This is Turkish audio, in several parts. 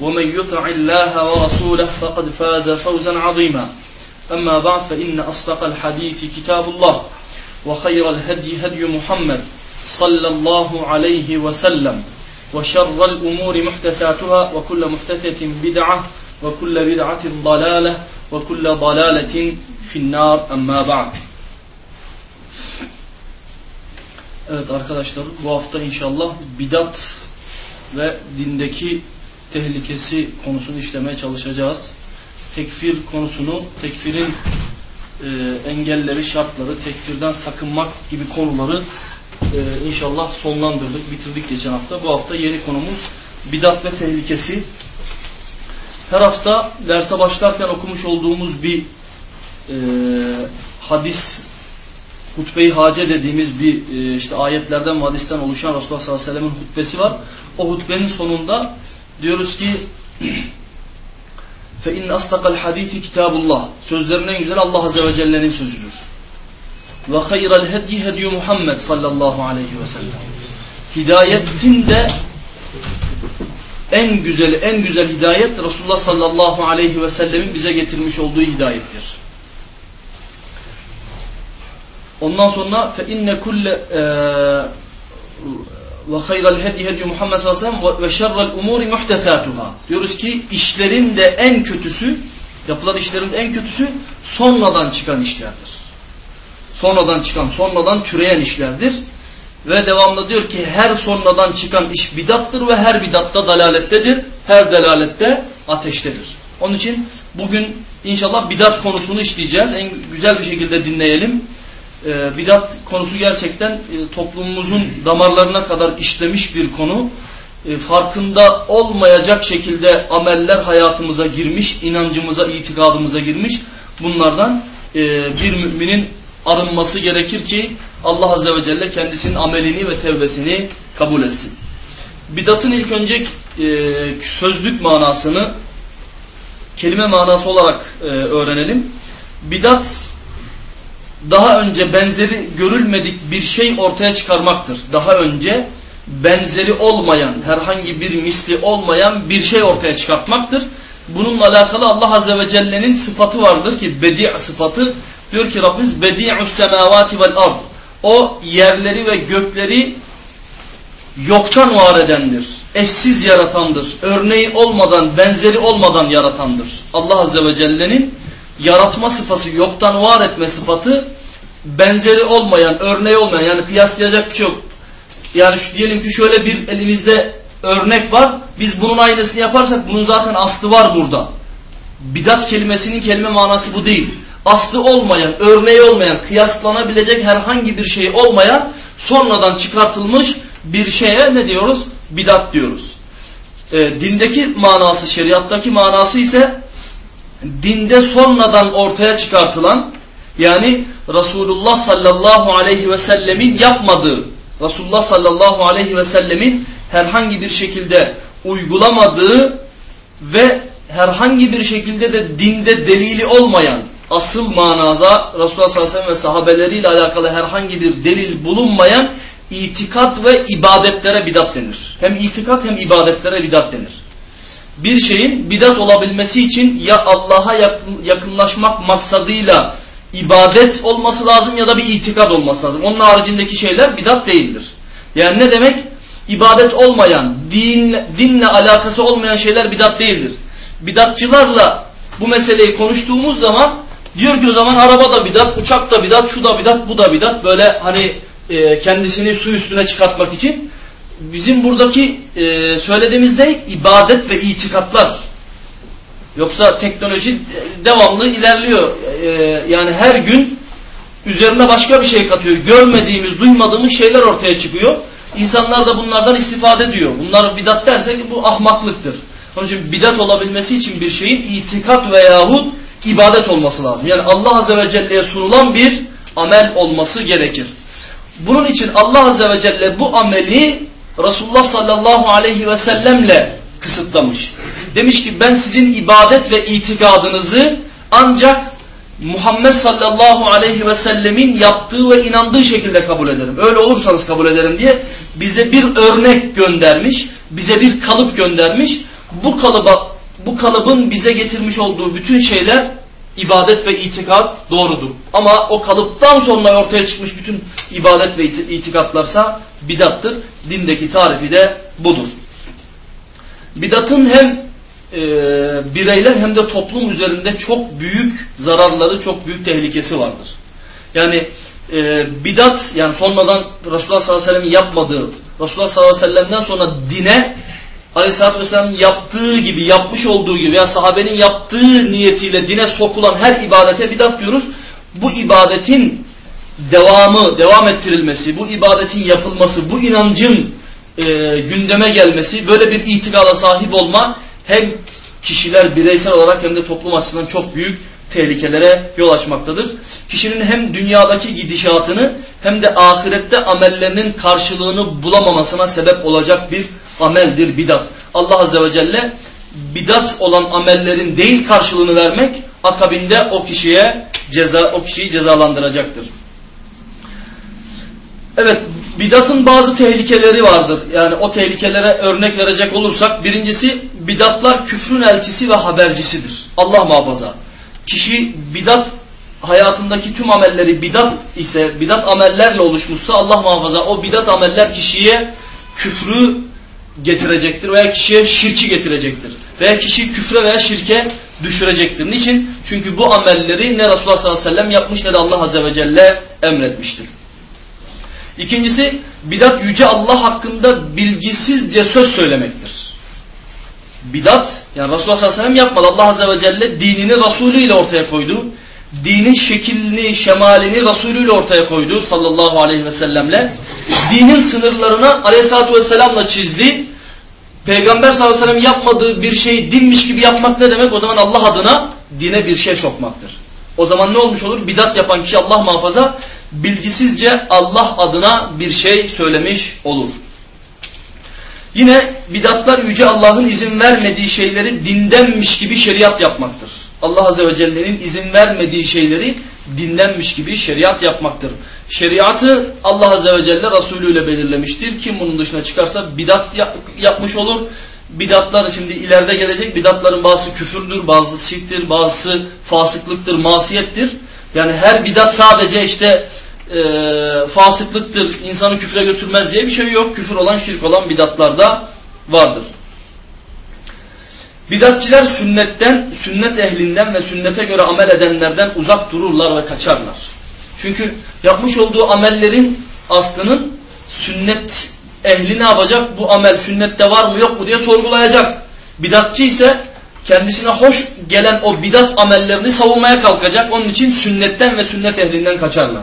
ومن يطع الله ورسوله فقد فاز فوزا عظيما. أما بعد فإن أصدق الحديث كتاب الله وخير الهدي هدي محمد صلى الله عليه وسلم وشر الأمور محدثاتها وكل محدثة بدعة وكل بدعة ضلالة وكل ضلالة في النار. أما بعد. Evet arkadaşlar bu hafta inşallah bidat ve dindeki tehlikesi konusunu işlemeye çalışacağız. Tekfir konusunu, tekfirin e, engelleri, şartları, tekfirden sakınmak gibi konuları e, inşallah sonlandırdık, bitirdik geçen hafta. Bu hafta yeni konumuz bidat ve tehlikesi. Her hafta derse başlarken okumuş olduğumuz bir e, hadis hutbe-i hace dediğimiz bir e, işte ayetlerden hadisten oluşan Resulullah sallallahu aleyhi ve sellem'in hutbesi var. O hutbenin sonunda diyoruz ki fe in astakal hadisi kitabullah. Sözlerin en güzel Allah azze ve celle'nin sözüdür. Hayral hedi hedi Muhammed sallallahu aleyhi ve sellem. Hidayetin de en güzel en güzel hidayet Resulullah sallallahu aleyhi ve sellemin bize getirmiş olduğu hidayettir. Ondan sonra fe inne kulle ve hayral hedi hedi Muhammed sallallahu aleyhi ve sellem ve şerrel umuri muhtesatuhâ. Diyoruz ki işlerin de en kötüsü, yapılan işlerin en kötüsü sonradan çıkan işlerdir. Sonradan çıkan, sonradan türeyen işlerdir. Ve devamlı diyor ki her sonradan çıkan iş bidattır ve her bidatta dalalettedir. Her dalalette ateştedir. Onun için bugün inşallah bidat konusunu işleyeceğiz. En güzel bir şekilde dinleyelim. Ee, bidat konusu gerçekten e, toplumumuzun damarlarına kadar işlemiş bir konu. E, farkında olmayacak şekilde ameller hayatımıza girmiş, inancımıza, itikadımıza girmiş. Bunlardan e, bir müminin arınması gerekir ki Allah Azze ve Celle kendisinin amelini ve tevbesini kabul etsin. Bidatın ilk önce e, sözlük manasını kelime manası olarak e, öğrenelim. Bidat daha önce benzeri görülmedik bir şey ortaya çıkarmaktır. Daha önce benzeri olmayan, herhangi bir misli olmayan bir şey ortaya çıkartmaktır. Bununla alakalı Allah Azze ve Celle'nin sıfatı vardır ki bedi' sıfatı. Diyor ki Rabbimiz bedi'us semavati vel ard. O yerleri ve gökleri yoktan var edendir. Eşsiz yaratandır. Örneği olmadan, benzeri olmadan yaratandır. Allah Azze ve Celle'nin yaratma sıfatı, yoktan var etme sıfatı benzeri olmayan, örneği olmayan yani kıyaslayacak bir şey yok. Yani şu, diyelim ki şöyle bir elimizde örnek var. Biz bunun aynısını yaparsak bunun zaten aslı var burada. Bidat kelimesinin kelime manası bu değil. Aslı olmayan, örneği olmayan, kıyaslanabilecek herhangi bir şey olmayan sonradan çıkartılmış bir şeye ne diyoruz? Bidat diyoruz. E, dindeki manası, şeriattaki manası ise dinde sonradan ortaya çıkartılan yani Resulullah sallallahu aleyhi ve sellemin yapmadığı, Resulullah sallallahu aleyhi ve sellemin herhangi bir şekilde uygulamadığı ve herhangi bir şekilde de dinde delili olmayan, asıl manada Resulullah sallallahu aleyhi ve ve sahabeleriyle alakalı herhangi bir delil bulunmayan itikat ve ibadetlere bidat denir. Hem itikat hem ibadetlere bidat denir. Bir şeyin bidat olabilmesi için ya Allah'a yakınlaşmak maksadıyla ibadet olması lazım ya da bir itikad olması lazım. Onun haricindeki şeyler bidat değildir. Yani ne demek? İbadet olmayan, din, dinle alakası olmayan şeyler bidat değildir. Bidatçılarla bu meseleyi konuştuğumuz zaman diyor ki o zaman araba da bidat, uçak da bidat, şu da bidat, bu da bidat. Böyle hani e, kendisini su üstüne çıkartmak için. Bizim buradaki e, söylediğimiz ne? İbadet ve itikatlar. Yoksa teknoloji devamlı ilerliyor. E, yani her gün üzerine başka bir şey katıyor. Görmediğimiz, duymadığımız şeyler ortaya çıkıyor. İnsanlar da bunlardan istifade ediyor. Bunlar bidat dersek bu ahmaklıktır. Onun için bidat olabilmesi için bir şeyin itikat veyahut ibadet olması lazım. Yani Allah Azze ve Celle'ye sunulan bir amel olması gerekir. Bunun için Allah Azze ve Celle bu ameli Resulullah sallallahu aleyhi ve sellemle kısıtlamış. Demiş ki ben sizin ibadet ve itikadınızı ancak Muhammed sallallahu aleyhi ve sellemin yaptığı ve inandığı şekilde kabul ederim. Öyle olursanız kabul ederim diye bize bir örnek göndermiş, bize bir kalıp göndermiş. Bu kalıba, bu kalıbın bize getirmiş olduğu bütün şeyler ibadet ve itikat doğrudur. Ama o kalıptan sonra ortaya çıkmış bütün ibadet ve itikatlarsa bidattır. Dindeki tarifi de budur. Bidatın hem e, bireyler hem de toplum üzerinde çok büyük zararları, çok büyük tehlikesi vardır. Yani e, bidat yani sonradan Resulullah sallallahu aleyhi ve sellem'in yapmadığı, Resulullah sallallahu aleyhi ve sellem'den sonra dine aleyhissalatü vesselam'ın yaptığı gibi, yapmış olduğu gibi yani sahabenin yaptığı niyetiyle dine sokulan her ibadete bidat diyoruz. Bu ibadetin devamı, devam ettirilmesi, bu ibadetin yapılması, bu inancın e, gündeme gelmesi, böyle bir itikada sahip olma hem kişiler bireysel olarak hem de toplum açısından çok büyük tehlikelere yol açmaktadır. Kişinin hem dünyadaki gidişatını hem de ahirette amellerinin karşılığını bulamamasına sebep olacak bir ameldir bidat. Allah Azze ve Celle bidat olan amellerin değil karşılığını vermek akabinde o kişiye ceza o kişiyi cezalandıracaktır. Evet bidatın bazı tehlikeleri vardır. Yani o tehlikelere örnek verecek olursak birincisi bidatlar küfrün elçisi ve habercisidir. Allah muhafaza. Kişi bidat hayatındaki tüm amelleri bidat ise bidat amellerle oluşmuşsa Allah muhafaza o bidat ameller kişiye küfrü getirecektir veya kişiye şirki getirecektir. Veya kişi küfre veya şirke düşürecektir. Niçin? Çünkü bu amelleri ne Resulullah sallallahu aleyhi ve sellem yapmış ne de Allah azze ve celle emretmiştir. İkincisi bidat yüce Allah hakkında bilgisizce söz söylemektir. Bidat yani Resulullah sallallahu aleyhi ve sellem yapmadı. Allah azze ve celle dinini Resulü ile ortaya koydu. Dinin şeklini, şemalini Resulü ile ortaya koydu sallallahu aleyhi ve sellemle. Dinin sınırlarını aleyhissalatü vesselamla çizdi. Peygamber sallallahu aleyhi ve sellem yapmadığı bir şeyi dinmiş gibi yapmak ne demek? O zaman Allah adına dine bir şey sokmaktır. O zaman ne olmuş olur? Bidat yapan kişi Allah muhafaza bilgisizce Allah adına bir şey söylemiş olur. Yine bidatlar yüce Allah'ın izin vermediği şeyleri dindenmiş gibi şeriat yapmaktır. Allah Azze ve Celle'nin izin vermediği şeyleri dinlenmiş gibi şeriat yapmaktır. Şeriatı Allah Azze ve Celle Resulü ile belirlemiştir. Kim bunun dışına çıkarsa bidat yapmış olur. Bidatlar şimdi ileride gelecek. Bidatların bazısı küfürdür, bazısı şirktir, bazısı fasıklıktır, masiyettir. Yani her bidat sadece işte e, fasıklıktır, insanı küfre götürmez diye bir şey yok. Küfür olan, şirk olan bidatlar da vardır. Bidatçiler sünnetten, sünnet ehlinden ve sünnete göre amel edenlerden uzak dururlar ve kaçarlar. Çünkü yapmış olduğu amellerin aslının sünnet ehli ne yapacak? Bu amel sünnette var mı yok mu diye sorgulayacak. Bidatçı ise kendisine hoş gelen o bidat amellerini savunmaya kalkacak. Onun için sünnetten ve sünnet ehlinden kaçarlar.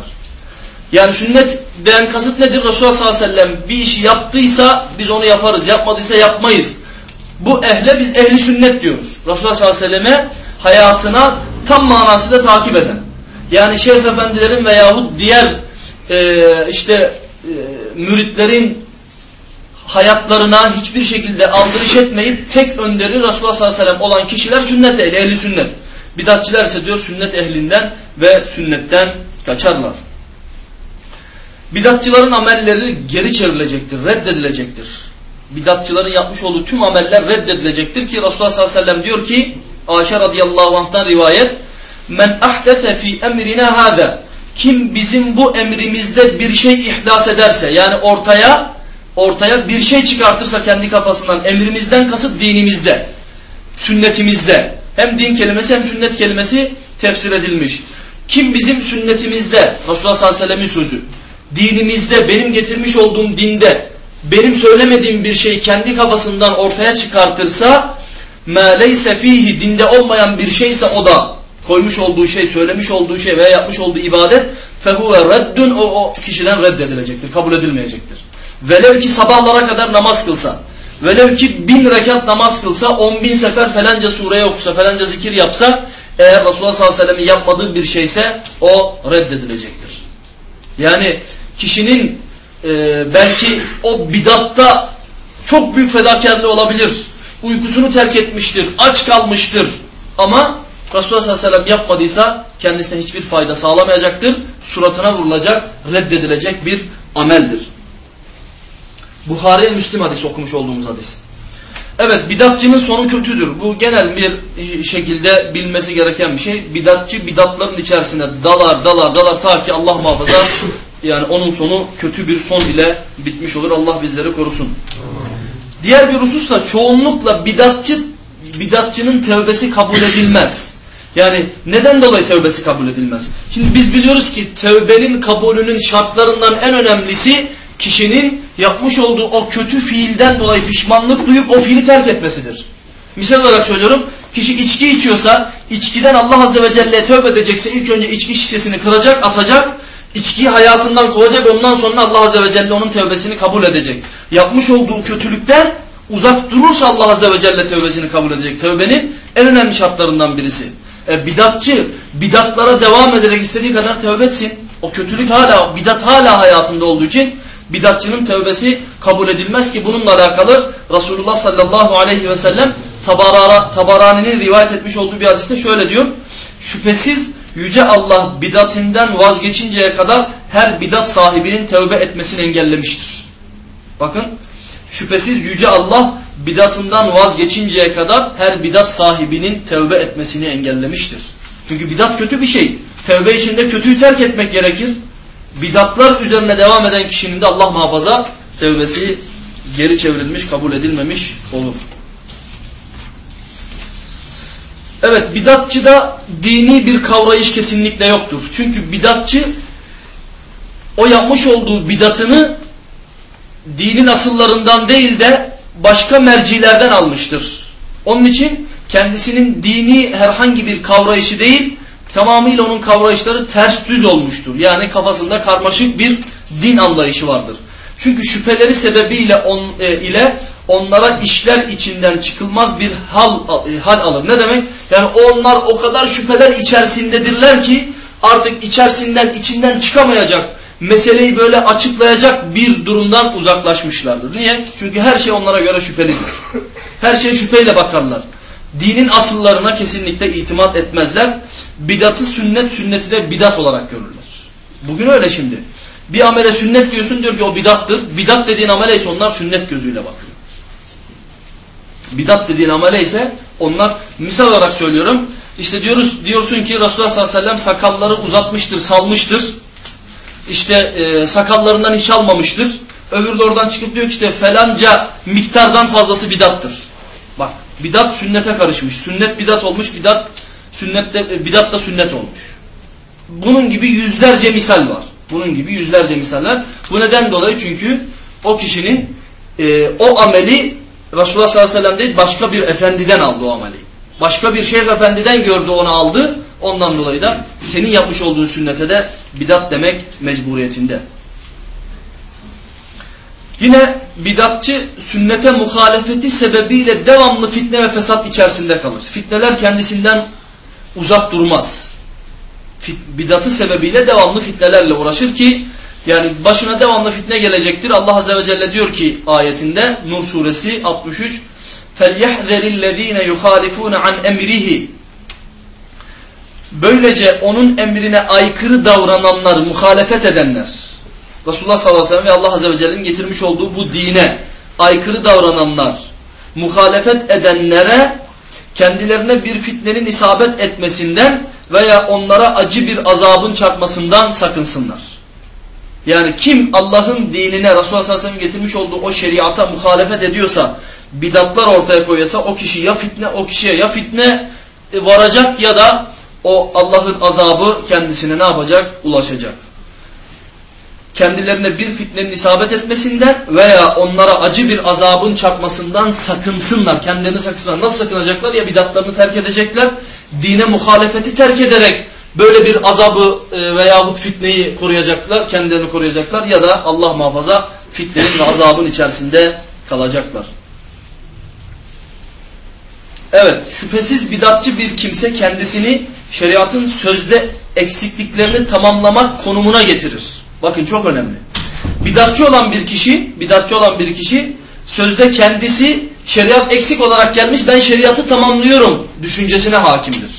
Yani sünnetten kasıt nedir? Resulullah sallallahu aleyhi ve sellem bir işi yaptıysa biz onu yaparız. Yapmadıysa yapmayız. Bu ehle biz ehli sünnet diyoruz. Resulullah sallallahu aleyhi ve selleme hayatına tam manasıyla takip eden. Yani şeyh efendilerin veyahut diğer e, işte e, müritlerin hayatlarına hiçbir şekilde aldırış etmeyip tek önderi Resulullah sallallahu aleyhi ve sellem olan kişiler sünnet ehli, ehli sünnet. Bidatçiler ise diyor sünnet ehlinden ve sünnetten kaçarlar. Bidatçıların amelleri geri çevrilecektir, reddedilecektir. Bidatçıların yapmış olduğu tüm ameller reddedilecektir ki Resulullah sallallahu aleyhi ve sellem diyor ki Ayşe radıyallahu anh'tan rivayet Men ahdese fi emrina hâze Kim bizim bu emrimizde bir şey ihdas ederse yani ortaya ortaya bir şey çıkartırsa kendi kafasından emrimizden kasıt dinimizde, sünnetimizde hem din kelimesi hem sünnet kelimesi tefsir edilmiş. Kim bizim sünnetimizde Resulullah sallallahu aleyhi ve sellemin sözü dinimizde benim getirmiş olduğum dinde benim söylemediğim bir şeyi kendi kafasından ortaya çıkartırsa مَا لَيْسَ ف۪يهِ dinde olmayan bir şeyse o da koymuş olduğu şey, söylemiş olduğu şey veya yapmış olduğu ibadet fehuve reddün o, o kişiden reddedilecektir, kabul edilmeyecektir. Velev ki sabahlara kadar namaz kılsa, velev ki bin rekat namaz kılsa, on bin sefer falanca sureye okusa, falanca zikir yapsa, eğer Resulullah sallallahu aleyhi ve sellem'in yapmadığı bir şeyse o reddedilecektir. Yani kişinin e, belki o bidatta çok büyük fedakarlığı olabilir. Uykusunu terk etmiştir, aç kalmıştır. Ama Resulullah sallallahu aleyhi ve sellem yapmadıysa kendisine hiçbir fayda sağlamayacaktır. Suratına vurulacak, reddedilecek bir ameldir. Buhari Müslim hadisi okumuş olduğumuz hadis. Evet bidatçının sonu kötüdür. Bu genel bir şekilde bilmesi gereken bir şey. Bidatçı bidatların içerisinde dalar dalar dalar ta ki Allah muhafaza yani onun sonu kötü bir son ile bitmiş olur. Allah bizleri korusun. Diğer bir husus da çoğunlukla bidatçı bidatçının tevbesi kabul edilmez. Yani neden dolayı tevbesi kabul edilmez? Şimdi biz biliyoruz ki tevbenin kabulünün şartlarından en önemlisi kişinin yapmış olduğu o kötü fiilden dolayı pişmanlık duyup o fiili terk etmesidir. Misal olarak söylüyorum. Kişi içki içiyorsa, içkiden Allah Azze ve Celle'ye tövbe edecekse ilk önce içki şişesini kıracak, atacak. İçkiyi hayatından kovacak. Ondan sonra Allah Azze ve Celle onun tövbesini kabul edecek. Yapmış olduğu kötülükten uzak durursa Allah Azze ve Celle tövbesini kabul edecek. Tövbenin en önemli şartlarından birisi. E, bidatçı, bidatlara devam ederek istediği kadar etsin. O kötülük hala, bidat hala hayatında olduğu için bidatçının tövbesi kabul edilmez ki bununla alakalı Resulullah sallallahu aleyhi ve sellem Tabarani'nin rivayet etmiş olduğu bir hadiste şöyle diyor. Şüphesiz Yüce Allah bidatinden vazgeçinceye kadar her bidat sahibinin tövbe etmesini engellemiştir. Bakın şüphesiz Yüce Allah bidatından vazgeçinceye kadar her bidat sahibinin tövbe etmesini engellemiştir. Çünkü bidat kötü bir şey. Tövbe içinde kötüyü terk etmek gerekir bidatlar üzerine devam eden kişinin de Allah muhafaza tevbesi geri çevrilmiş, kabul edilmemiş olur. Evet bidatçıda dini bir kavrayış kesinlikle yoktur. Çünkü bidatçı o yapmış olduğu bidatını dinin asıllarından değil de başka mercilerden almıştır. Onun için kendisinin dini herhangi bir kavrayışı değil tamamıyla onun kavrayışları ters düz olmuştur. Yani kafasında karmaşık bir din anlayışı vardır. Çünkü şüpheleri sebebiyle on, e, ile onlara işler içinden çıkılmaz bir hal, hal alır. Ne demek? Yani onlar o kadar şüpheler içerisindedirler ki artık içerisinden içinden çıkamayacak meseleyi böyle açıklayacak bir durumdan uzaklaşmışlardır. Niye? Çünkü her şey onlara göre şüphelidir. Her şey şüpheyle bakarlar dinin asıllarına kesinlikle itimat etmezler. Bidatı sünnet, sünneti de bidat olarak görürler. Bugün öyle şimdi. Bir amele sünnet diyorsun diyor ki o bidattır. Bidat dediğin amele ise onlar sünnet gözüyle bakıyor. Bidat dediğin amele ise onlar misal olarak söylüyorum. İşte diyoruz diyorsun ki Resulullah sallallahu aleyhi ve sellem sakalları uzatmıştır, salmıştır. İşte e, sakallarından hiç almamıştır. Öbürü de oradan çıkıp diyor ki işte felanca miktardan fazlası bidattır. Bak Bidat sünnete karışmış. Sünnet bidat olmuş. Bidat sünnette e, bidat da sünnet olmuş. Bunun gibi yüzlerce misal var. Bunun gibi yüzlerce misaller. Bu neden dolayı? Çünkü o kişinin e, o ameli Resulullah sallallahu aleyhi ve sellem değil başka bir efendiden aldı o ameli. Başka bir şeyh efendiden gördü onu aldı. Ondan dolayı da senin yapmış olduğun sünnete de bidat demek mecburiyetinde. Yine bidatçı sünnete muhalefeti sebebiyle devamlı fitne ve fesat içerisinde kalır. Fitneler kendisinden uzak durmaz. Bidatı sebebiyle devamlı fitnelerle uğraşır ki yani başına devamlı fitne gelecektir. Allah Azze ve Celle diyor ki ayetinde Nur suresi 63 فَلْيَحْذَرِ الَّذ۪ينَ يُخَالِفُونَ عَنْ اَمْرِهِ Böylece onun emrine aykırı davrananlar, muhalefet edenler Resulullah sallallahu aleyhi ve sellem ve Allah azze ve celle'nin getirmiş olduğu bu dine aykırı davrananlar, muhalefet edenlere kendilerine bir fitnenin isabet etmesinden veya onlara acı bir azabın çarpmasından sakınsınlar. Yani kim Allah'ın dinine Resulullah sallallahu aleyhi ve sellem getirmiş olduğu o şeriata muhalefet ediyorsa, bidatlar ortaya koyuyorsa o kişi ya fitne, o kişiye ya fitne varacak ya da o Allah'ın azabı kendisine ne yapacak? Ulaşacak. Kendilerine bir fitnenin isabet etmesinden veya onlara acı bir azabın çarpmasından sakınsınlar. Kendilerini sakınsınlar. Nasıl sakınacaklar? Ya bidatlarını terk edecekler. Dine muhalefeti terk ederek böyle bir azabı e, veya bu fitneyi koruyacaklar. Kendilerini koruyacaklar. Ya da Allah muhafaza fitnenin ve azabın içerisinde kalacaklar. Evet şüphesiz bidatçı bir kimse kendisini şeriatın sözde eksikliklerini tamamlamak konumuna getirir. Bakın çok önemli. Bidatçı olan bir kişi, bidatçı olan bir kişi sözde kendisi şeriat eksik olarak gelmiş ben şeriatı tamamlıyorum düşüncesine hakimdir.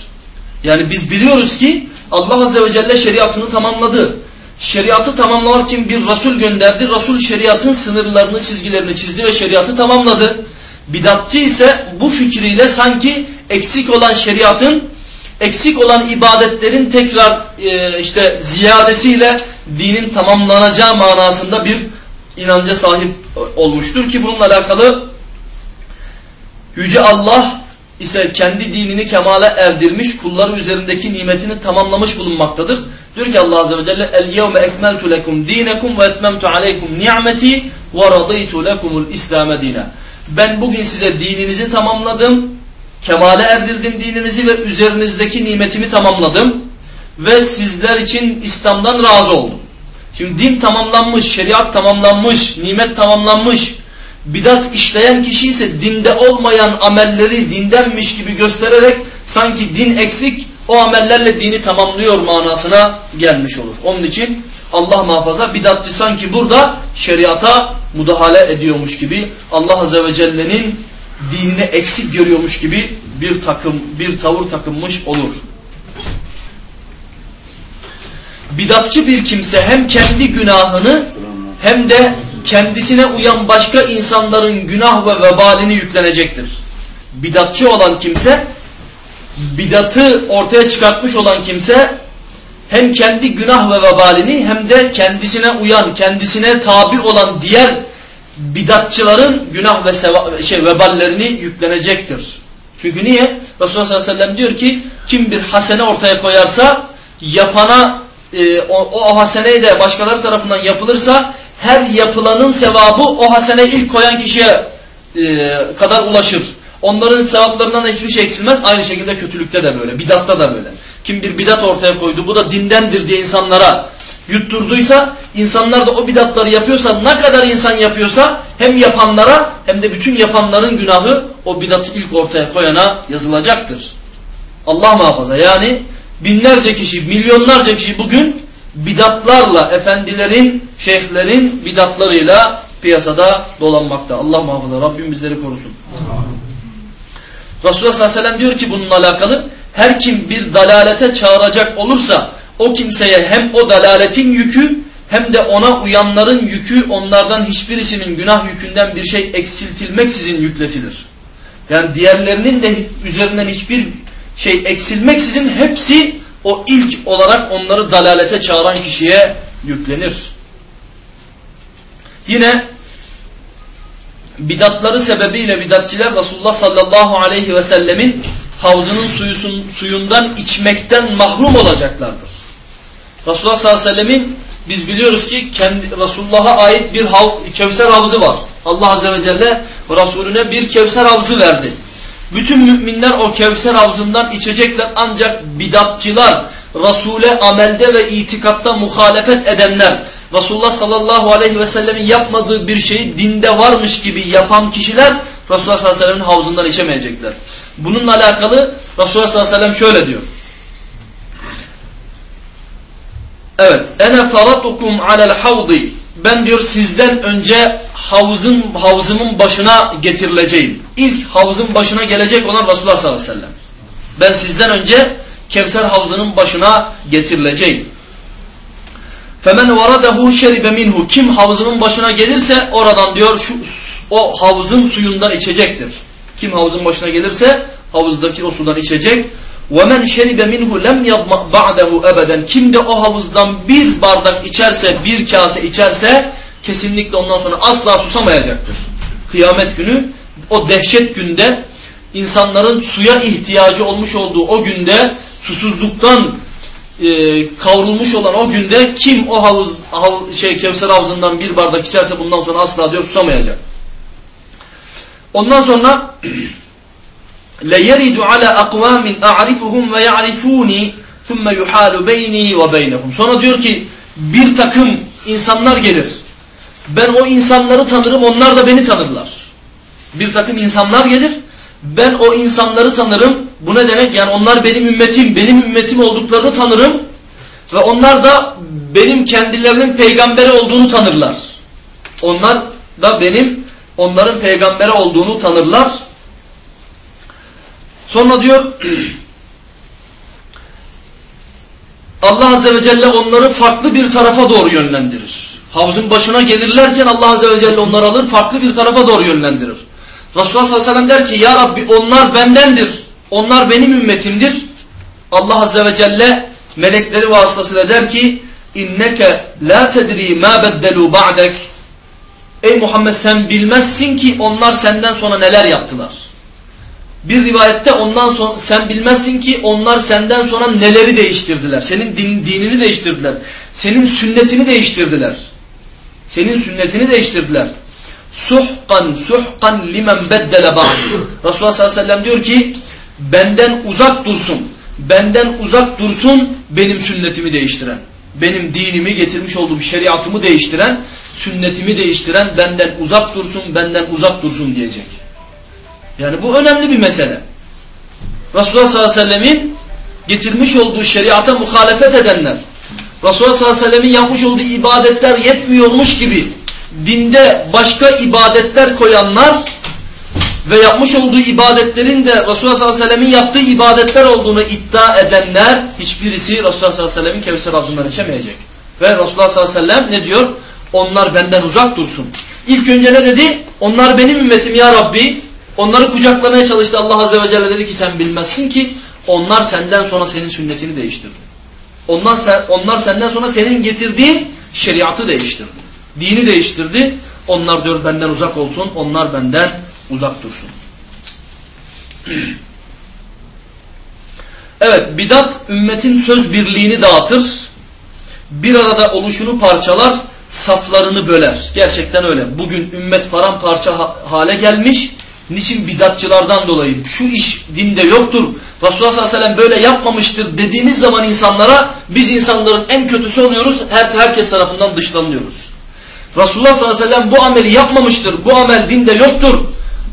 Yani biz biliyoruz ki Allah Azze ve Celle şeriatını tamamladı. Şeriatı tamamlamak için bir Resul gönderdi. Resul şeriatın sınırlarını, çizgilerini çizdi ve şeriatı tamamladı. Bidatçı ise bu fikriyle sanki eksik olan şeriatın, eksik olan ibadetlerin tekrar e, işte ziyadesiyle dinin tamamlanacağı manasında bir inanca sahip olmuştur ki bununla alakalı Yüce Allah ise kendi dinini kemale erdirmiş, kulları üzerindeki nimetini tamamlamış bulunmaktadır. Diyor ki Allah Azze ve Celle lekum dinekum ve etmemtu aleykum ni'meti ve radıytu lekumul İslam'e dine. Ben bugün size dininizi tamamladım, kemale erdirdim dininizi ve üzerinizdeki nimetimi tamamladım ve sizler için İslam'dan razı oldum. Şimdi din tamamlanmış, şeriat tamamlanmış, nimet tamamlanmış. Bidat işleyen kişi ise dinde olmayan amelleri dindenmiş gibi göstererek sanki din eksik o amellerle dini tamamlıyor manasına gelmiş olur. Onun için Allah muhafaza bidatçı sanki burada şeriata müdahale ediyormuş gibi Allah Azze ve Celle'nin dinini eksik görüyormuş gibi bir takım bir tavır takınmış olur. Bidatçı bir kimse hem kendi günahını hem de kendisine uyan başka insanların günah ve vebalini yüklenecektir. Bidatçı olan kimse, bidatı ortaya çıkartmış olan kimse hem kendi günah ve vebalini hem de kendisine uyan, kendisine tabi olan diğer bidatçıların günah ve şey, veballerini yüklenecektir. Çünkü niye? Resulullah sallallahu aleyhi ve sellem diyor ki kim bir hasene ortaya koyarsa yapana e, o, o haseneyi de başkaları tarafından yapılırsa her yapılanın sevabı o hasene ilk koyan kişiye e, kadar ulaşır. Onların sevaplarından da hiçbir şey eksilmez. Aynı şekilde kötülükte de böyle, bidatta da böyle. Kim bir bidat ortaya koydu, bu da dindendir diye insanlara yutturduysa, insanlar da o bidatları yapıyorsa, ne kadar insan yapıyorsa hem yapanlara hem de bütün yapanların günahı o bidatı ilk ortaya koyana yazılacaktır. Allah muhafaza yani binlerce kişi, milyonlarca kişi bugün bidatlarla, efendilerin, şeyhlerin bidatlarıyla piyasada dolanmakta. Allah muhafaza, Rabbim bizleri korusun. Resulullah sallallahu aleyhi ve sellem diyor ki bununla alakalı, her kim bir dalalete çağıracak olursa, o kimseye hem o dalaletin yükü, hem de ona uyanların yükü onlardan hiçbirisinin günah yükünden bir şey eksiltilmeksizin yükletilir. Yani diğerlerinin de üzerinden hiçbir şey eksilmeksizin hepsi o ilk olarak onları dalalete çağıran kişiye yüklenir. Yine bidatları sebebiyle bidatçiler Resulullah sallallahu aleyhi ve sellemin havzının suyusun, suyundan içmekten mahrum olacaklardır. Resulullah sallallahu aleyhi ve sellemin biz biliyoruz ki kendi Resulullah'a ait bir hav, Kevser havzı var. Allah azze ve celle Resulüne bir Kevser havzı verdi. Bütün müminler o Kevser havzından içecekler ancak bidatçılar, Resul'e amelde ve itikatta muhalefet edenler, Resulullah sallallahu aleyhi ve sellemin yapmadığı bir şeyi dinde varmış gibi yapan kişiler Resulullah sallallahu aleyhi ve sellemin havzından içemeyecekler. Bununla alakalı Resulullah sallallahu aleyhi ve sellem şöyle diyor. Evet. Ene faratukum alel havdi. Ben diyor sizden önce havuzun havzımın başına getirileceğim. İlk havuzun başına gelecek olan Resulullah sallallahu aleyhi ve sellem. Ben sizden önce Kevser havzının başına getirileceğim. Femen varadehu şeribe minhu. Kim havzının başına gelirse oradan diyor şu o havuzun suyundan içecektir. Kim havuzun başına gelirse havuzdaki o sudan içecek. وَمَنْ شَرِبَ مِنْهُ لَمْ يَضْمَعْ بَعْدَهُ اَبَدًا Kim de o havuzdan bir bardak içerse, bir kase içerse kesinlikle ondan sonra asla susamayacaktır. Kıyamet günü o dehşet günde insanların suya ihtiyacı olmuş olduğu o günde susuzluktan e, kavrulmuş olan o günde kim o havuz, hav, şey Kevser havuzundan bir bardak içerse bundan sonra asla diyor susamayacak. Ondan sonra لَيَرِدُ عَلَى أَقْوَامٍ أَعْرِفُهُمْ وَيَعْرِفُونِ ثُمَّ يُحَالُ بَيْنِي وَبَيْنَهُمْ Sonra diyor ki bir takım insanlar gelir. Ben o insanları tanırım onlar da beni tanırlar. Bir takım insanlar gelir. Ben o insanları tanırım. Bu ne demek? Yani onlar benim ümmetim, benim ümmetim olduklarını tanırım. Ve onlar da benim kendilerinin peygamberi olduğunu tanırlar. Onlar da benim onların peygamberi olduğunu tanırlar. Sonra diyor Allah Azze ve Celle onları farklı bir tarafa doğru yönlendirir. Havuzun başına gelirlerken Allah Azze ve Celle onları alır farklı bir tarafa doğru yönlendirir. Resulullah sallallahu aleyhi ve sellem der ki ya Rabbi onlar bendendir. Onlar benim ümmetimdir. Allah Azze ve Celle melekleri vasıtasıyla der ki inneke la tedri ma beddelu ba'dek Ey Muhammed sen bilmezsin ki onlar senden sonra neler yaptılar. Bir rivayette ondan sonra sen bilmezsin ki onlar senden sonra neleri değiştirdiler. Senin din, dinini değiştirdiler. Senin sünnetini değiştirdiler. Senin sünnetini değiştirdiler. Suhkan suhkan limen beddele ba'di. Resulullah sallallahu aleyhi ve sellem diyor ki benden uzak dursun. Benden uzak dursun benim sünnetimi değiştiren. Benim dinimi getirmiş olduğum şeriatımı değiştiren, sünnetimi değiştiren benden uzak dursun, benden uzak dursun diyecek. Yani bu önemli bir mesele. Resulullah sallallahu aleyhi ve sellemin getirmiş olduğu şeriata muhalefet edenler, Resulullah sallallahu aleyhi ve sellemin yapmış olduğu ibadetler yetmiyormuş gibi dinde başka ibadetler koyanlar ve yapmış olduğu ibadetlerin de Resulullah sallallahu aleyhi ve sellemin yaptığı ibadetler olduğunu iddia edenler hiçbirisi Resulullah sallallahu aleyhi ve sellemin Kevser ağzından içemeyecek. Ve Resulullah sallallahu aleyhi ve sellem ne diyor? Onlar benden uzak dursun. İlk önce ne dedi? Onlar benim ümmetim ya Rabbi. Onları kucaklamaya çalıştı Allah azze ve celle dedi ki sen bilmezsin ki onlar senden sonra senin sünnetini değiştirdi. Ondan sen, onlar senden sonra senin getirdiğin şeriatı değiştirdi. Dini değiştirdi. Onlar diyor benden uzak olsun. Onlar benden uzak dursun. Evet bidat ümmetin söz birliğini dağıtır. Bir arada oluşunu parçalar. Saflarını böler. Gerçekten öyle. Bugün ümmet paramparça hale gelmiş. Niçin bidatçılardan dolayı? Şu iş dinde yoktur. Resulullah sallallahu aleyhi ve sellem böyle yapmamıştır dediğimiz zaman insanlara biz insanların en kötüsü oluyoruz. Her, herkes tarafından dışlanıyoruz. Resulullah sallallahu aleyhi ve sellem bu ameli yapmamıştır. Bu amel dinde yoktur.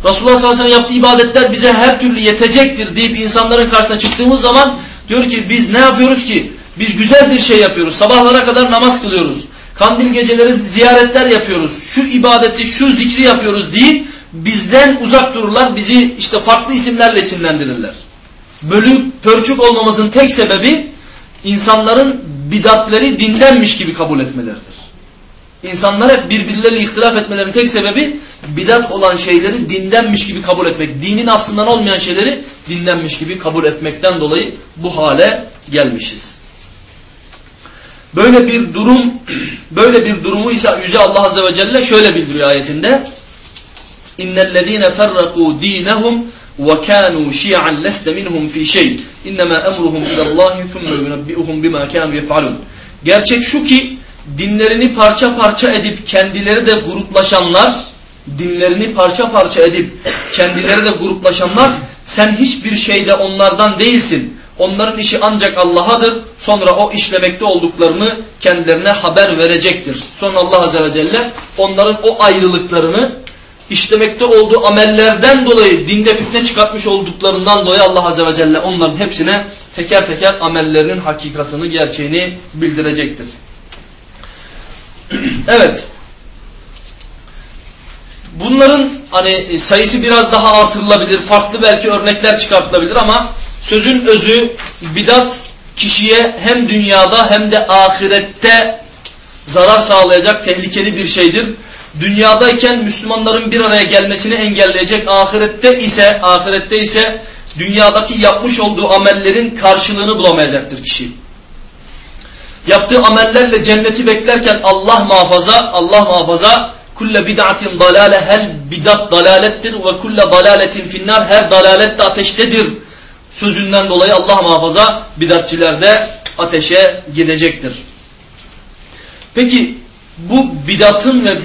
Resulullah sallallahu aleyhi ve sellem yaptığı ibadetler bize her türlü yetecektir deyip insanların karşısına çıktığımız zaman diyor ki biz ne yapıyoruz ki? Biz güzel bir şey yapıyoruz. Sabahlara kadar namaz kılıyoruz. Kandil geceleri ziyaretler yapıyoruz. Şu ibadeti, şu zikri yapıyoruz deyip bizden uzak dururlar. Bizi işte farklı isimlerle isimlendirirler. Bölük, pörçük olmamızın tek sebebi insanların bidatleri dindenmiş gibi kabul etmeleridir. İnsanlar hep birbirleriyle ihtilaf etmelerinin tek sebebi bidat olan şeyleri dindenmiş gibi kabul etmek. Dinin aslından olmayan şeyleri dindenmiş gibi kabul etmekten dolayı bu hale gelmişiz. Böyle bir durum, böyle bir durumu ise Yüce Allah Azze ve Celle şöyle bildiriyor ayetinde. İnnellezîne ferrakû dînehum ve kânû şi'an leste minhum fî şey. İnnemâ emruhum ilallâhi thumme yunebbi'uhum bimâ kânû yef'alun. Gerçek şu ki dinlerini parça parça edip kendileri de gruplaşanlar, dinlerini parça parça edip kendileri de gruplaşanlar sen hiçbir şeyde onlardan değilsin. Onların işi ancak Allah'adır. Sonra o işlemekte olduklarını kendilerine haber verecektir. Sonra Allah Azze ve Celle onların o ayrılıklarını işlemekte olduğu amellerden dolayı dinde fitne çıkartmış olduklarından dolayı Allah Azze ve Celle onların hepsine teker teker amellerinin hakikatını, gerçeğini bildirecektir. evet. Bunların hani sayısı biraz daha artırılabilir. Farklı belki örnekler çıkartılabilir ama sözün özü bidat kişiye hem dünyada hem de ahirette zarar sağlayacak tehlikeli bir şeydir. Dünyadayken Müslümanların bir araya gelmesini engelleyecek, ahirette ise ahirette ise dünyadaki yapmış olduğu amellerin karşılığını bulamayacaktır kişi. Yaptığı amellerle cenneti beklerken Allah muhafaza, Allah muhafaza kulle bid'atin dalale her bidat dalalettir ve kulle dalaletin finnar her dalalet de ateştedir sözünden dolayı Allah muhafaza bidatçiler de ateşe gidecektir. Peki bu bidatın ve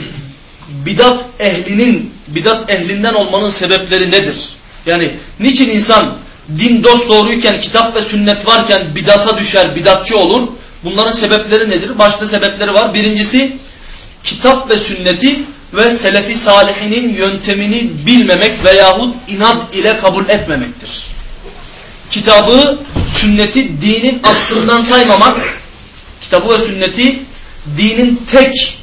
bidat ehlinin bidat ehlinden olmanın sebepleri nedir? Yani niçin insan din dost doğruyken kitap ve sünnet varken bidata düşer, bidatçı olur? Bunların sebepleri nedir? Başta sebepleri var. Birincisi kitap ve sünneti ve selefi salihinin yöntemini bilmemek veyahut inat ile kabul etmemektir. Kitabı, sünneti dinin aslından saymamak, kitabı ve sünneti dinin tek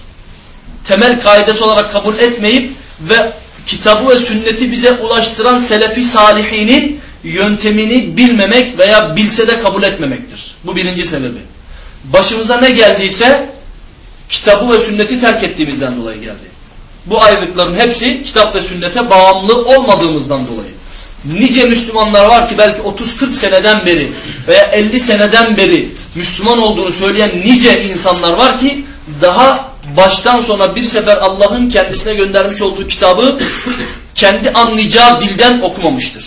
temel kaidesi olarak kabul etmeyip ve kitabı ve sünneti bize ulaştıran selefi salihinin yöntemini bilmemek veya bilse de kabul etmemektir. Bu birinci sebebi. Başımıza ne geldiyse kitabı ve sünneti terk ettiğimizden dolayı geldi. Bu ayrılıkların hepsi kitap ve sünnete bağımlı olmadığımızdan dolayı. Nice Müslümanlar var ki belki 30-40 seneden beri veya 50 seneden beri Müslüman olduğunu söyleyen nice insanlar var ki daha baştan sona bir sefer Allah'ın kendisine göndermiş olduğu kitabı kendi anlayacağı dilden okumamıştır.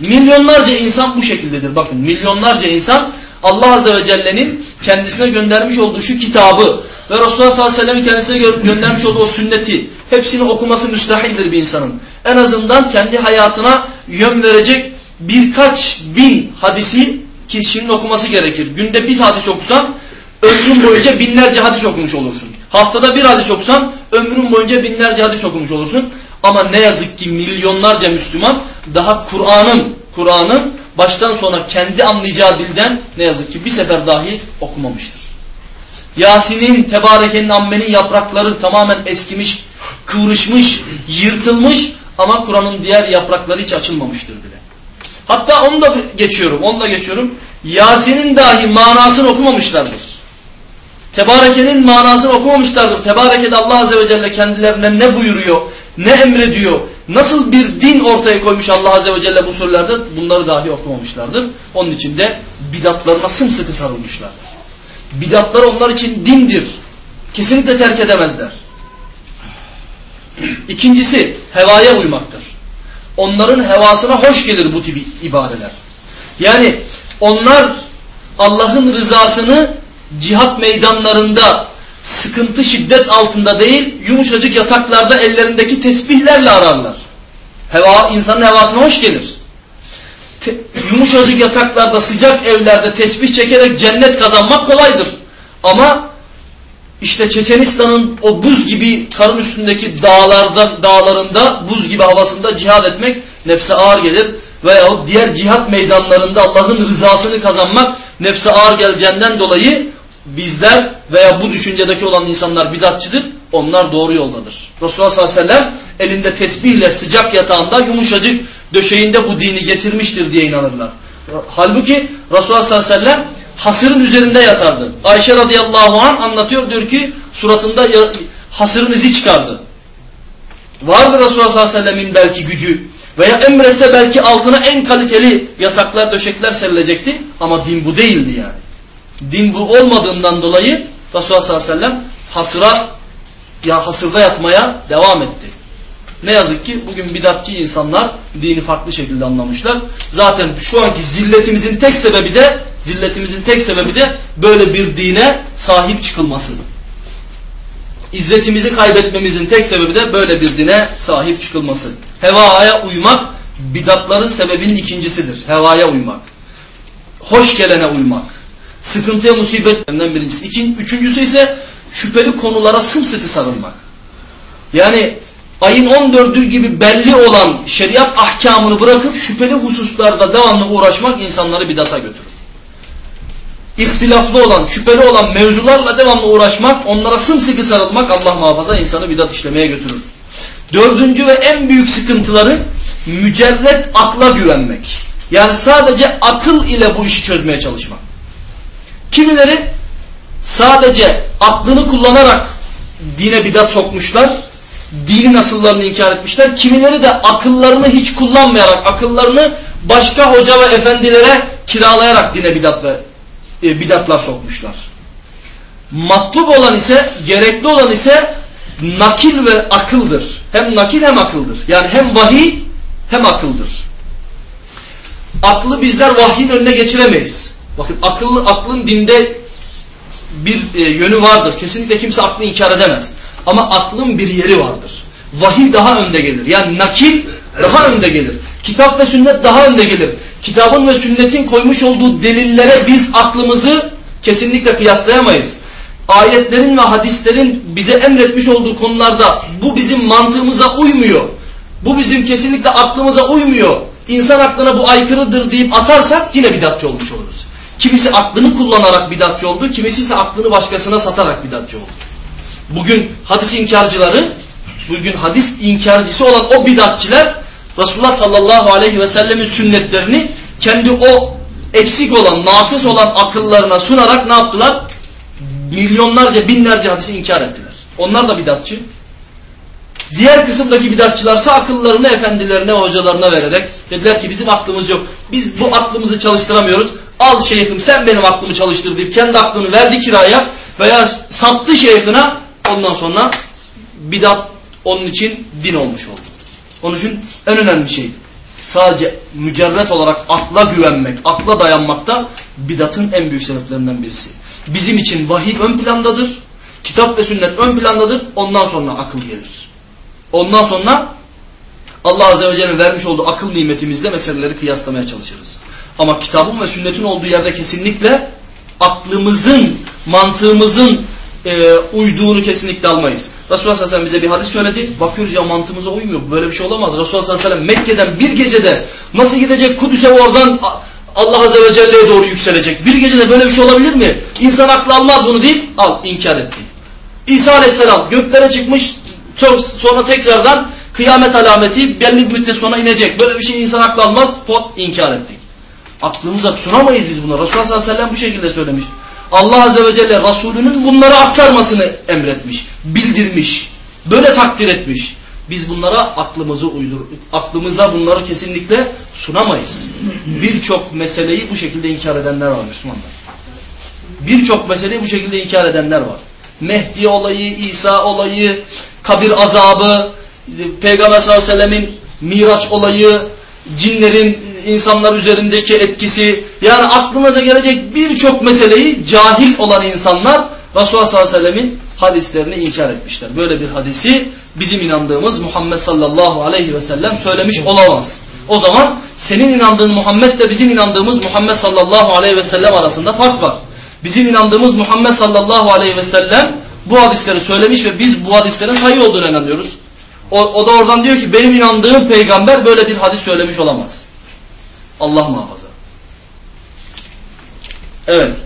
Milyonlarca insan bu şekildedir. Bakın milyonlarca insan Allah Azze ve Celle'nin kendisine göndermiş olduğu şu kitabı ve Resulullah sallallahu aleyhi ve sellem'in kendisine göndermiş olduğu o sünneti hepsini okuması müstahildir bir insanın. En azından kendi hayatına yön verecek birkaç bin hadisi kişinin okuması gerekir. Günde bir hadis okusan ömrün boyunca binlerce hadis okumuş olursun. Haftada bir hadis okusan ömrün boyunca binlerce hadis okumuş olursun. Ama ne yazık ki milyonlarca Müslüman daha Kur'an'ın Kur'an'ın baştan sona kendi anlayacağı dilden ne yazık ki bir sefer dahi okumamıştır. Yasin'in, Tebareke'nin, Amme'nin yaprakları tamamen eskimiş, kıvrışmış, yırtılmış ama Kur'an'ın diğer yaprakları hiç açılmamıştır bile. Hatta onu da geçiyorum, onu da geçiyorum. Yasin'in dahi manasını okumamışlardır. Tebareke'nin manasını okumamışlardır. Tebareke'de Allah Azze ve Celle kendilerine ne buyuruyor, ne emrediyor, nasıl bir din ortaya koymuş Allah Azze ve Celle bu sorularda bunları dahi okumamışlardır. Onun için de bidatlarına sımsıkı sarılmışlardır. Bidatlar onlar için dindir. Kesinlikle terk edemezler. İkincisi hevaya uymaktır. Onların hevasına hoş gelir bu tip ibadeler. Yani onlar Allah'ın rızasını cihat meydanlarında sıkıntı şiddet altında değil yumuşacık yataklarda ellerindeki tesbihlerle ararlar. Heva, insanın hevasına hoş gelir. Te, yumuşacık yataklarda sıcak evlerde tesbih çekerek cennet kazanmak kolaydır. Ama işte Çeçenistan'ın o buz gibi karın üstündeki dağlarda, dağlarında buz gibi havasında cihad etmek nefse ağır gelir. Veyahut diğer cihat meydanlarında Allah'ın rızasını kazanmak nefse ağır geleceğinden dolayı bizler veya bu düşüncedeki olan insanlar bidatçıdır. Onlar doğru yoldadır. Resulullah sallallahu aleyhi ve sellem elinde tesbihle sıcak yatağında yumuşacık döşeğinde bu dini getirmiştir diye inanırlar. Halbuki Resulullah sallallahu aleyhi ve sellem hasırın üzerinde yatardı. Ayşe radıyallahu an anlatıyor diyor ki suratında hasırın izi çıkardı. Vardı Resulullah sallallahu aleyhi ve sellemin belki gücü veya emretse belki altına en kaliteli yataklar döşekler serilecekti ama din bu değildi yani. Din bu olmadığından dolayı Resulullah sallallahu aleyhi ve sellem hasıra ya hasırda yatmaya devam etti. Ne yazık ki bugün bidatçı insanlar dini farklı şekilde anlamışlar. Zaten şu anki zilletimizin tek sebebi de zilletimizin tek sebebi de böyle bir dine sahip çıkılması. İzzetimizi kaybetmemizin tek sebebi de böyle bir dine sahip çıkılması. Hevaya uymak bidatların sebebinin ikincisidir. Hevaya uymak. Hoş gelene uymak. Sıkıntıya musibetlerinden birincisi. İkin, üçüncüsü ise şüpheli konulara sımsıkı sarılmak. Yani ayın 14'ü gibi belli olan şeriat ahkamını bırakıp şüpheli hususlarda devamlı uğraşmak insanları bidata götürür. İhtilaflı olan, şüpheli olan mevzularla devamlı uğraşmak, onlara sımsıkı sarılmak Allah muhafaza insanı bidat işlemeye götürür. Dördüncü ve en büyük sıkıntıları mücerret akla güvenmek. Yani sadece akıl ile bu işi çözmeye çalışmak. Kimileri sadece aklını kullanarak dine bidat sokmuşlar. Dinin asıllarını inkar etmişler. Kimileri de akıllarını hiç kullanmayarak, akıllarını başka hoca ve efendilere kiralayarak dine bidat ve e, bidatlar sokmuşlar. Matlub olan ise, gerekli olan ise nakil ve akıldır. Hem nakil hem akıldır. Yani hem vahiy hem akıldır. Aklı bizler vahyin önüne geçiremeyiz. Bakın akıllı, aklın dinde bir e, yönü vardır. Kesinlikle kimse aklı inkar edemez. Ama aklın bir yeri vardır. Vahiy daha önde gelir. Yani nakil daha önde gelir. Kitap ve sünnet daha önde gelir. Kitabın ve sünnetin koymuş olduğu delillere biz aklımızı kesinlikle kıyaslayamayız. Ayetlerin ve hadislerin bize emretmiş olduğu konularda bu bizim mantığımıza uymuyor. Bu bizim kesinlikle aklımıza uymuyor. İnsan aklına bu aykırıdır deyip atarsak yine bidatçı olmuş oluruz. Kimisi aklını kullanarak bidatçı oldu, kimisi ise aklını başkasına satarak bidatçı oldu. Bugün hadis inkarcıları, bugün hadis inkarcısı olan o bidatçiler Resulullah sallallahu aleyhi ve sellemin sünnetlerini kendi o eksik olan, nakıs olan akıllarına sunarak ne yaptılar? Milyonlarca, binlerce hadisi inkar ettiler. Onlar da bidatçı. Diğer kısımdaki bidatçılarsa akıllarını efendilerine, hocalarına vererek dediler ki bizim aklımız yok. Biz bu aklımızı çalıştıramıyoruz. Al şeyhim sen benim aklımı çalıştır deyip kendi aklını verdi kiraya veya sattı şeyhine ondan sonra bidat onun için din olmuş oldu. Onun için en önemli şey sadece mücerret olarak akla güvenmek, akla dayanmakta bidatın en büyük sebeplerinden birisi. Bizim için vahiy ön plandadır, kitap ve sünnet ön plandadır, ondan sonra akıl gelir. Ondan sonra Allah Azze ve Celle'nin vermiş olduğu akıl nimetimizle meseleleri kıyaslamaya çalışırız. Ama kitabın ve sünnetin olduğu yerde kesinlikle aklımızın, mantığımızın e, uyduğunu kesinlikle almayız. Resulullah sallallahu aleyhi ve sellem bize bir hadis söyledi. Bakıyoruz ya mantığımıza uymuyor. Böyle bir şey olamaz. Resulullah sallallahu aleyhi ve sellem Mekke'den bir gecede nasıl gidecek Kudüs'e oradan Allah azze ve celle'ye doğru yükselecek. Bir gecede böyle bir şey olabilir mi? İnsan aklı almaz bunu deyip al inkar etti. İsa aleyhisselam göklere çıkmış sonra tekrardan kıyamet alameti belli bir müddet sonra inecek. Böyle bir şey insan aklı almaz. Pot inkar ettik. Aklımıza sunamayız biz bunu. Resulullah sallallahu aleyhi ve sellem bu şekilde söylemiş. Allah Azze ve Celle Resulünün bunları aktarmasını emretmiş, bildirmiş, böyle takdir etmiş. Biz bunlara aklımızı uydur, aklımıza bunları kesinlikle sunamayız. Birçok meseleyi bu şekilde inkar edenler var Müslümanlar. Birçok meseleyi bu şekilde inkar edenler var. Mehdi olayı, İsa olayı, kabir azabı, Peygamber sallallahu aleyhi ve sellemin Miraç olayı, cinlerin insanlar üzerindeki etkisi yani aklınıza gelecek birçok meseleyi cahil olan insanlar Resulullah sallallahu aleyhi ve sellemin hadislerini inkar etmişler. Böyle bir hadisi bizim inandığımız Muhammed sallallahu aleyhi ve sellem söylemiş olamaz. O zaman senin inandığın Muhammed ile bizim inandığımız Muhammed sallallahu aleyhi ve sellem arasında fark var. Bizim inandığımız Muhammed sallallahu aleyhi ve sellem bu hadisleri söylemiş ve biz bu hadislerin sayı olduğunu inanıyoruz. O, o da oradan diyor ki benim inandığım peygamber böyle bir hadis söylemiş olamaz. Allah muhafaza. Evet.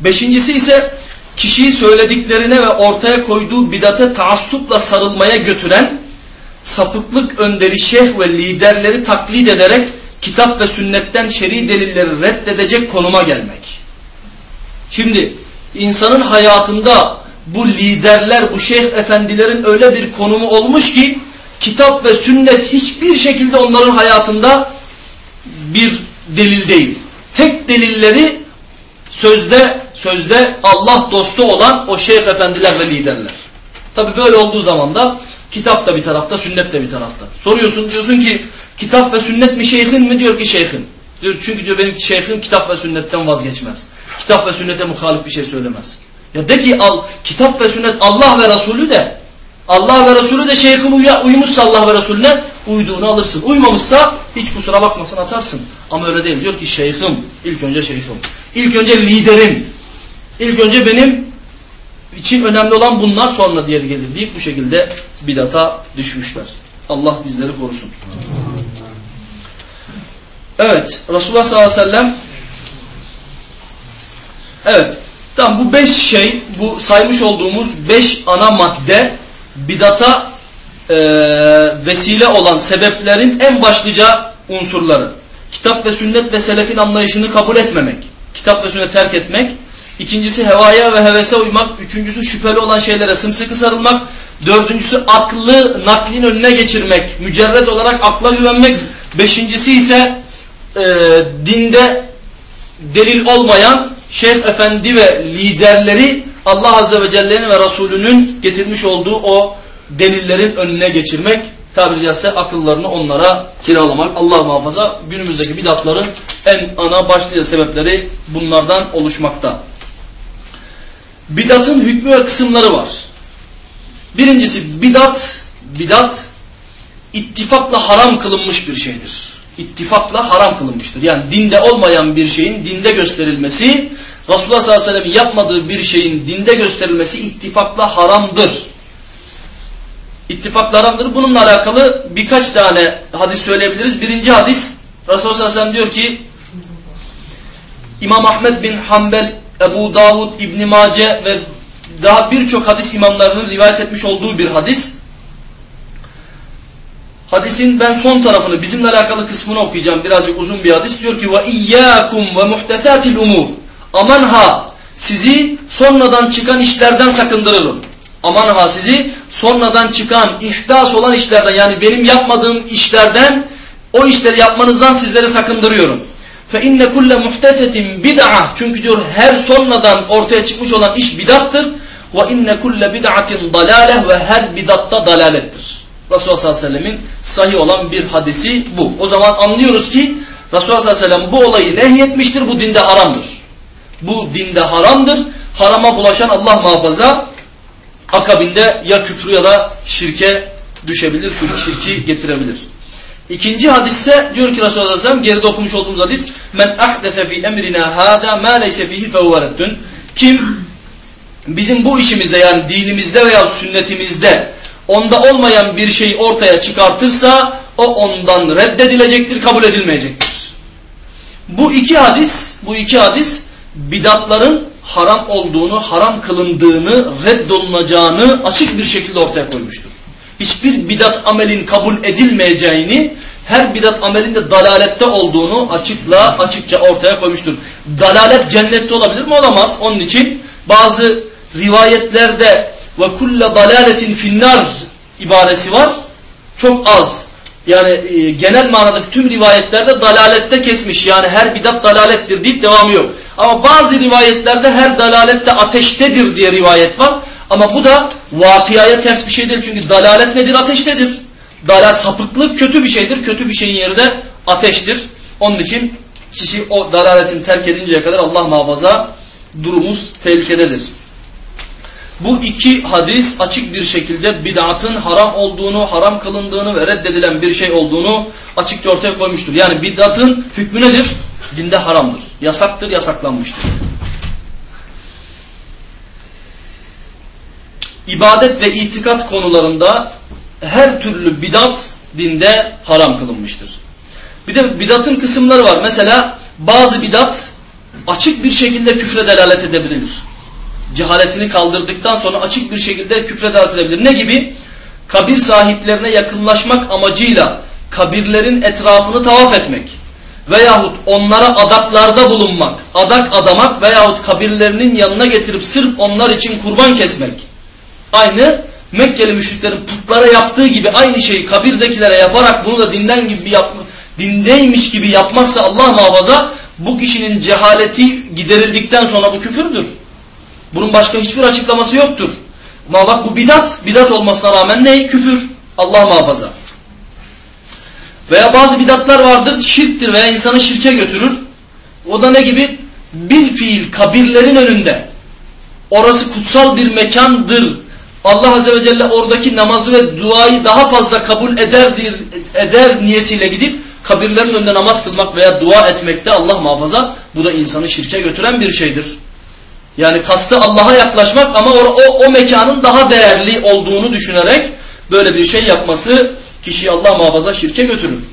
Beşincisi ise kişiyi söylediklerine ve ortaya koyduğu bidate taassupla sarılmaya götüren sapıklık önderi şeyh ve liderleri taklit ederek kitap ve sünnetten şer'i delilleri reddedecek konuma gelmek. Şimdi insanın hayatında bu liderler, bu şeyh efendilerin öyle bir konumu olmuş ki kitap ve sünnet hiçbir şekilde onların hayatında bir delil değil. Tek delilleri sözde sözde Allah dostu olan o şeyh efendiler ve liderler. Tabi böyle olduğu zaman da kitap da bir tarafta, sünnet de bir tarafta. Soruyorsun diyorsun ki kitap ve sünnet mi şeyhin mi? Diyor ki şeyhin. Diyor, çünkü diyor benim şeyhim kitap ve sünnetten vazgeçmez. Kitap ve sünnete muhalif bir şey söylemez. Ya de ki al, kitap ve sünnet Allah ve Resulü de Allah ve Resulü de şeyhin uya, uymuşsa Allah ve Resulüne uyduğunu alırsın. Uymamışsa hiç kusura bakmasın atarsın. Ama öyle değil. Diyor ki şeyhim. ilk önce şeyhim. İlk önce liderim. İlk önce benim için önemli olan bunlar sonra diğer gelir deyip bu şekilde bidata düşmüşler. Allah bizleri korusun. Evet. Resulullah sallallahu aleyhi ve sellem Evet. Tamam bu beş şey, bu saymış olduğumuz beş ana madde bidata e, vesile olan sebeplerin en başlıca unsurları. Kitap ve sünnet ve selefin anlayışını kabul etmemek. Kitap ve sünnet terk etmek. İkincisi hevaya ve hevese uymak. Üçüncüsü şüpheli olan şeylere sımsıkı sarılmak. Dördüncüsü aklı naklin önüne geçirmek. Mücerret olarak akla güvenmek. Beşincisi ise e, dinde delil olmayan şeyh efendi ve liderleri Allah Azze ve Celle'nin ve Resulünün getirmiş olduğu o delillerin önüne geçirmek, tabiri caizse akıllarını onlara kiralamak. Allah muhafaza günümüzdeki bidatların en ana başlıca sebepleri bunlardan oluşmakta. Bidatın hükmü ve kısımları var. Birincisi bidat, bidat ittifakla haram kılınmış bir şeydir. İttifakla haram kılınmıştır. Yani dinde olmayan bir şeyin dinde gösterilmesi, Resulullah sallallahu aleyhi ve sellem'in yapmadığı bir şeyin dinde gösterilmesi ittifakla haramdır. İttifakla haramdır. Bununla alakalı birkaç tane hadis söyleyebiliriz. Birinci hadis, Resulullah sallallahu aleyhi ve sellem diyor ki, İmam Ahmed bin Hanbel, Ebu Davud, İbn Mace ve daha birçok hadis imamlarının rivayet etmiş olduğu bir hadis. Hadisin ben son tarafını bizimle alakalı kısmını okuyacağım. Birazcık uzun bir hadis. Diyor ki ve iyyakum ve muhtesatil umur. Aman ha sizi sonradan çıkan işlerden sakındırırım. Aman ha sizi sonradan çıkan ihdas olan işlerden yani benim yapmadığım işlerden o işleri yapmanızdan sizleri sakındırıyorum. Fe inne kulle muhtesetin bid'a çünkü diyor her sonradan ortaya çıkmış olan iş bidattır. Ve inne kulle bid'atin dalaleh ve her bidatta dalalettir. Resulullah sallallahu aleyhi ve sellemin sahih olan bir hadisi bu. O zaman anlıyoruz ki Resulullah sallallahu aleyhi ve sellem bu olayı nehyetmiştir. Bu dinde haramdır. Bu dinde haramdır. Harama bulaşan Allah muhafaza akabinde ya küfrü ya da şirke düşebilir, şirki getirebilir. İkinci hadisse diyor ki Resulullah sallallahu aleyhi ve sellem geride okumuş olduğumuz hadis men ahdefe fi emrina hada ma leyse fihi fehuverettün kim bizim bu işimizde yani dinimizde veya sünnetimizde onda olmayan bir şeyi ortaya çıkartırsa o ondan reddedilecektir, kabul edilmeyecektir. Bu iki hadis, bu iki hadis bidatların haram olduğunu, haram kılındığını, reddolunacağını açık bir şekilde ortaya koymuştur. Hiçbir bidat amelin kabul edilmeyeceğini, her bidat amelin de dalalette olduğunu açıkla, açıkça ortaya koymuştur. Dalalet cennette olabilir mi? Olamaz. Onun için bazı rivayetlerde ve kulle dalaletin finnar ibaresi var. Çok az. Yani e, genel manadaki tüm rivayetlerde dalalette kesmiş. Yani her bidat dalalettir deyip devamı yok. Ama bazı rivayetlerde her dalalette ateştedir diye rivayet var. Ama bu da vakıaya ters bir şey değil. Çünkü dalalet nedir? Ateştedir. Dalal sapıklık kötü bir şeydir. Kötü bir şeyin yeri de ateştir. Onun için kişi o dalaletin terk edinceye kadar Allah muhafaza durumumuz tehlikededir. Bu iki hadis açık bir şekilde bid'atın haram olduğunu, haram kılındığını ve reddedilen bir şey olduğunu açıkça ortaya koymuştur. Yani bid'atın hükmü nedir? Dinde haramdır. Yasaktır, yasaklanmıştır. İbadet ve itikat konularında her türlü bidat dinde haram kılınmıştır. Bir de bidatın kısımları var. Mesela bazı bidat açık bir şekilde küfre delalet edebilir cehaletini kaldırdıktan sonra açık bir şekilde küfre davet edebilir. Ne gibi? Kabir sahiplerine yakınlaşmak amacıyla kabirlerin etrafını tavaf etmek veyahut onlara adaklarda bulunmak, adak adamak veyahut kabirlerinin yanına getirip sırf onlar için kurban kesmek. Aynı Mekkeli müşriklerin putlara yaptığı gibi aynı şeyi kabirdekilere yaparak bunu da dinden gibi yap, dindeymiş gibi yapmaksa Allah muhafaza bu kişinin cehaleti giderildikten sonra bu küfürdür. Bunun başka hiçbir açıklaması yoktur. Ama bak bu bidat, bidat olmasına rağmen ne? Küfür. Allah muhafaza. Veya bazı bidatlar vardır, şirktir veya insanı şirke götürür. O da ne gibi? Bir fiil kabirlerin önünde. Orası kutsal bir mekandır. Allah Azze ve Celle oradaki namazı ve duayı daha fazla kabul ederdir, eder niyetiyle gidip kabirlerin önünde namaz kılmak veya dua etmekte Allah muhafaza bu da insanı şirke götüren bir şeydir. Yani kastı Allah'a yaklaşmak ama o, o, o mekanın daha değerli olduğunu düşünerek böyle bir şey yapması kişiyi Allah muhafaza şirke götürür.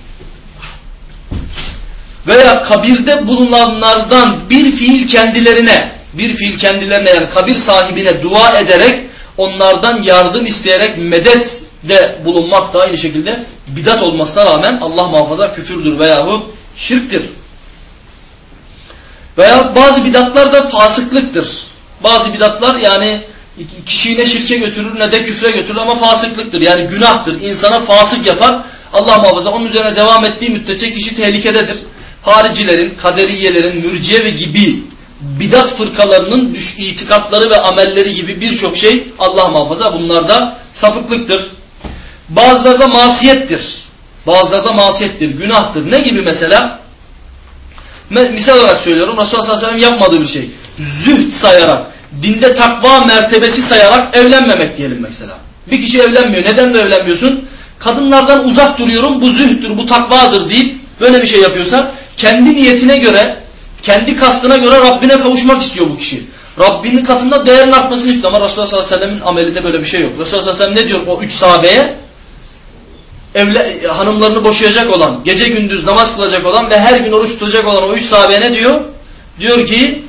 Veya kabirde bulunanlardan bir fiil kendilerine, bir fiil kendilerine yani kabir sahibine dua ederek onlardan yardım isteyerek medet de bulunmak da aynı şekilde bidat olmasına rağmen Allah muhafaza küfürdür veyahut şirktir. Veya bazı bidatlar da fasıklıktır. Bazı bidatlar yani kişiyi ne şirke götürür ne de küfre götürür ama fasıklıktır. Yani günahtır. İnsana fasık yapar. Allah muhafaza onun üzerine devam ettiği müddetçe kişi tehlikededir. Haricilerin, kaderiyelerin, mürciye ve gibi bidat fırkalarının düş, itikatları ve amelleri gibi birçok şey Allah muhafaza bunlar da sapıklıktır. Bazıları da masiyettir. Bazıları da masiyettir, günahtır. Ne gibi mesela? Misal olarak söylüyorum Resulullah sallallahu aleyhi ve sellem yapmadığı bir şey. Zühd sayarak, dinde takva mertebesi sayarak evlenmemek diyelim mesela. Bir kişi evlenmiyor. Neden de evlenmiyorsun? Kadınlardan uzak duruyorum bu zühdür, bu takvadır deyip böyle bir şey yapıyorsa kendi niyetine göre, kendi kastına göre Rabbine kavuşmak istiyor bu kişi. Rabbinin katında değerin artmasını istiyor ama Resulullah sallallahu aleyhi ve sellemin amelinde böyle bir şey yok. Resulullah sallallahu aleyhi ve sellem ne diyor o üç sahabeye? Evle, hanımlarını boşayacak olan, gece gündüz namaz kılacak olan ve her gün oruç tutacak olan o üç sahabeye ne diyor? Diyor ki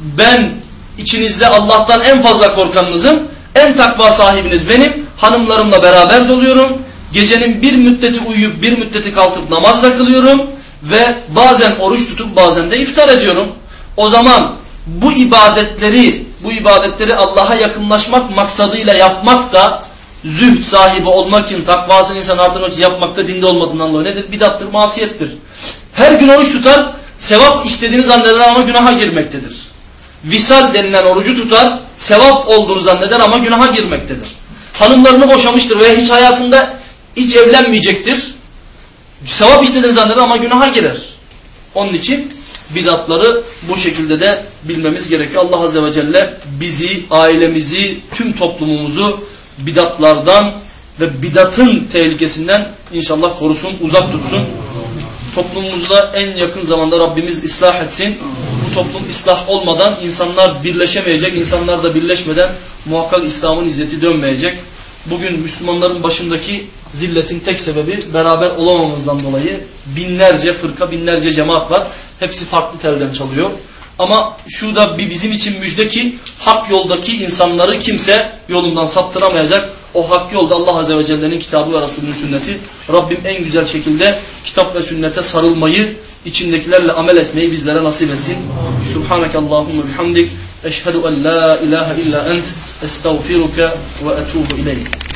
ben içinizde Allah'tan en fazla korkanınızım, en takva sahibiniz benim, hanımlarımla beraber doluyorum, gecenin bir müddeti uyuyup bir müddeti kalkıp namazla kılıyorum ve bazen oruç tutup bazen de iftar ediyorum. O zaman bu ibadetleri, bu ibadetleri Allah'a yakınlaşmak maksadıyla yapmak da zühd sahibi olmak için, takvasını insan artırmak için yapmakta dinde olmadığından dolayı nedir? Bidattır, masiyettir. Her gün oruç tutar, sevap istediğini zanneder ama günaha girmektedir. Visal denilen orucu tutar, sevap olduğunu zanneder ama günaha girmektedir. Hanımlarını boşamıştır veya hiç hayatında hiç evlenmeyecektir. Sevap istediğini zanneder ama günaha girer. Onun için bidatları bu şekilde de bilmemiz gerekiyor. Allah Azze ve Celle bizi, ailemizi, tüm toplumumuzu bidatlardan ve bidatın tehlikesinden inşallah korusun, uzak tutsun. Toplumumuzda en yakın zamanda Rabbimiz ıslah etsin. Bu toplum ıslah olmadan insanlar birleşemeyecek. İnsanlar da birleşmeden muhakkak İslam'ın izzeti dönmeyecek. Bugün Müslümanların başındaki zilletin tek sebebi beraber olamamızdan dolayı binlerce fırka, binlerce cemaat var. Hepsi farklı telden çalıyor. Ama şu da bir bizim için müjde ki hak yoldaki insanları kimse yolundan saptıramayacak. O hak yolda Allah Azze ve Celle'nin kitabı ve Resulünün sünneti. Rabbim en güzel şekilde kitap ve sünnete sarılmayı, içindekilerle amel etmeyi bizlere nasip etsin. Subhaneke Allahümme bihamdik. Eşhedü en la ilahe illa ent. Estağfiruke ve etubu ileyk.